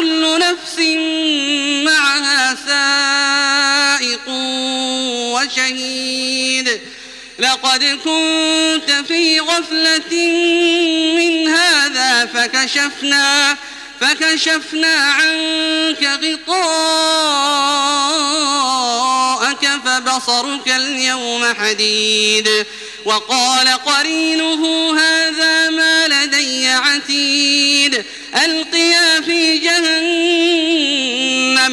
كل نفس معها سائق وشهيد. لقد كنت في غفلة من هذا فكشفنا فكشفنا عنك غطاءك فبصرك اليوم حديد. وقال قرينه هذا ما لدي عتيد. ألقيا في جهنم